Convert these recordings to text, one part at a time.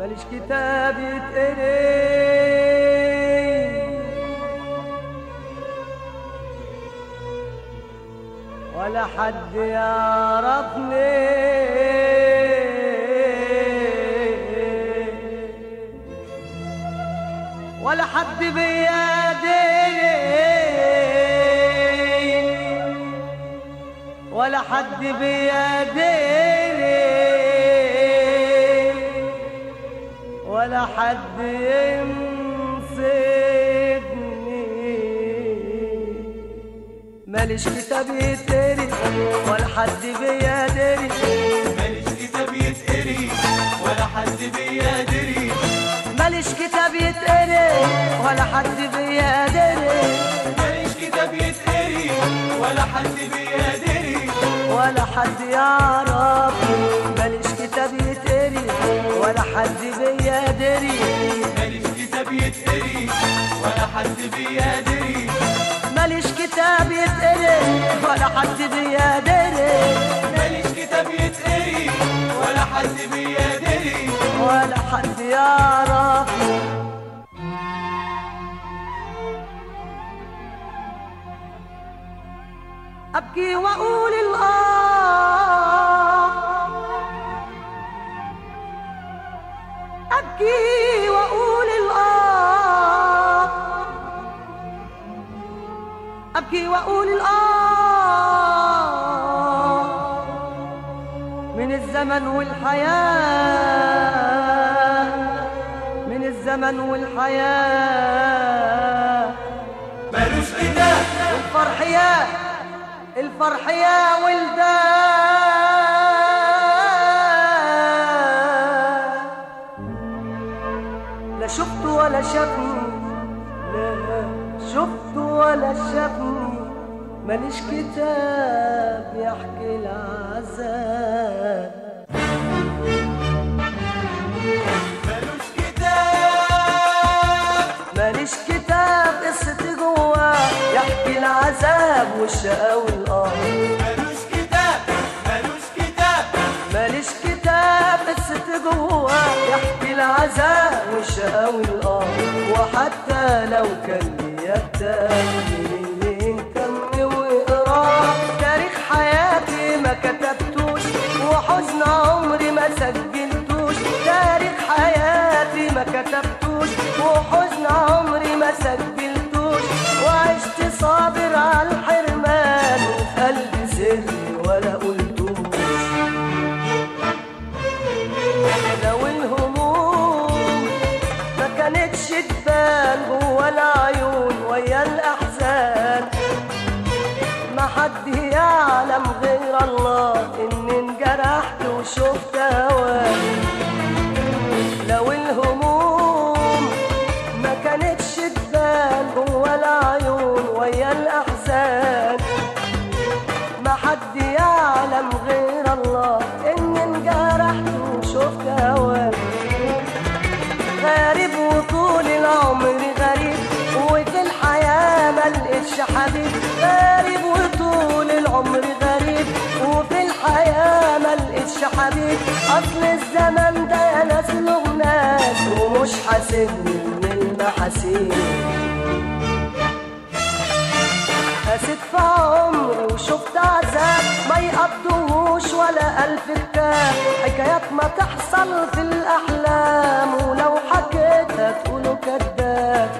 ماليش كتاب يتقري. ولا حد يعرفني. ولا حد بيديني. ولا حد بيديني. ولا حد ينصدني ماليش كتاب يتقري ولا حد بيدري ماليش كتاب يتقري ولا حد بيدري ماليش كتاب يتقري ولا حد بيدري ماليش كتاب يتقري ولا حد بيدري ولا حد يعرف حد بيدري. ماليش كتاب يتقري ولا حد بيدري. ماليش كتاب يتقري ولا حد بيدري. ولا حد يعرف. أبكي وأقول الآه الزمن والحياة من الزمن والحياة. مالوش كتاب الفرح يا الفرح يا ولدان لا شفت ولا شافني لا شفت ولا شافني ماليش كتاب يحكي العذاب. والشقا والقهر مالوش كتاب مالوش كتاب. ماليش كتاب قصتي جواه يحكي العذاب والشقا والقهر وحتى لو كان ليا كتاب سري ولا قلتوش لو الهموم ما كانتش تبان جوا العيون ويا الأحزان. ما حد يعلم غير الله إني انجرحت وشفت هوان أصل الزمن ده يا ناس له ناس ومش حاسبني من المحاسيب قست في عمري وشفت عذاب ما يقضوش ولا ألف كتاب حكايات ما تحصل في الأحلام ولو حكيتها تقولوا كداب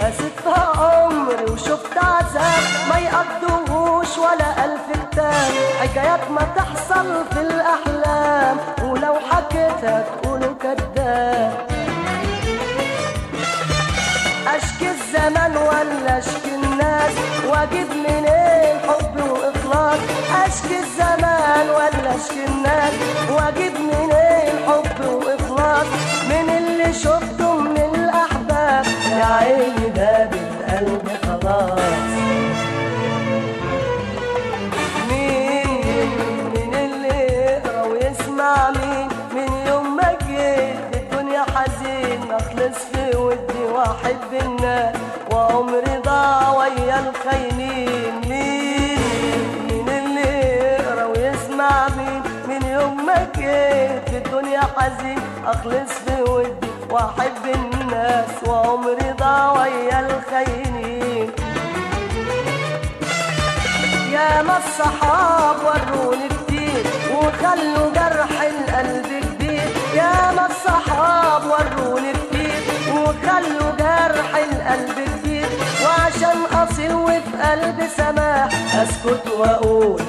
قست في عمري وشفت عذاب ما يقضوش ولا ألف كتاب حكايات ما تحصل في الأحلام ولو حكيتها تقولوا كداب أشكي الزمن ولا أشكي الناس؟ وأجيب منين حب وإخلاص؟ أشكي الزمان ولا أشكي الناس؟ وأجيب منين حب وإخلاص؟ من اللي شفته من الأحباب. يا عيني ده واحب الناس وعمري ضاع ويا الخاينين مين من اللي يقرأ ويسمع مين؟ من يوم ما جيت الدنيا حزين. أخلص في ودي وأحب الناس وعمري ضاع ويا الخاينين يا ما الصحاب وروني كتير وخلوا جرح القلب كبير. يا ما الصحاب وروني كتير وخلوا جرح القلب كبير وعشان اصيل وفي قلبي سماح أسكت وأقول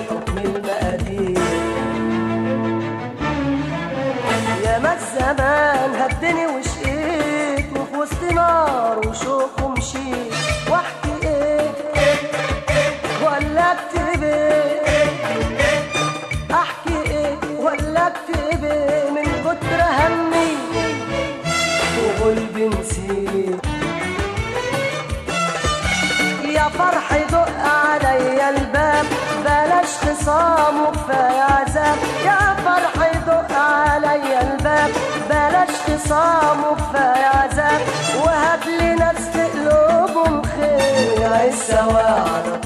فرح دق عليا الباب. بلاش خصام وكفايه عذاب يا فرح دق عليا الباب. بلاش خصام وكفايه عذاب وهات لي ناس في قلوبهم خير نعيش سوا على